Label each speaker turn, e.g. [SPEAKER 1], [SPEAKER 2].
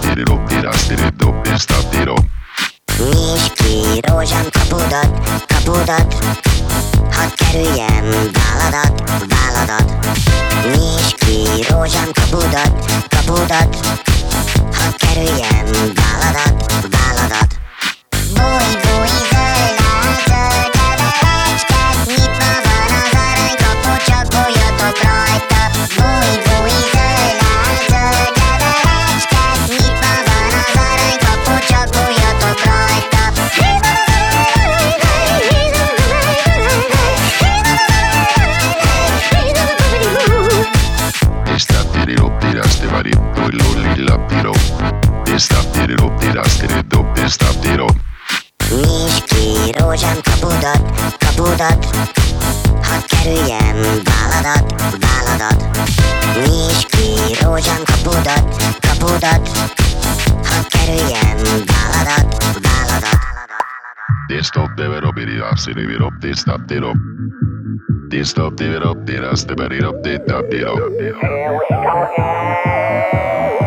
[SPEAKER 1] tiro, ki, rózsám, kapudat, kapudat, hadd kerüljem váladat, váladat. Nyisd ki, rózsám,
[SPEAKER 2] kapudat, kapudat, tiraste varito, lo lilla piro. Testa tiro, tiraste redo, testa tiro.
[SPEAKER 1] Nyisd ki rózsám kapudat, kapudat Hadd kerüljem báladat, báladat Nyisd ki rózsám kapudat, kapudat Hadd This up, give
[SPEAKER 2] it up, then I step at it up, then up, then up.
[SPEAKER 3] Here we go again.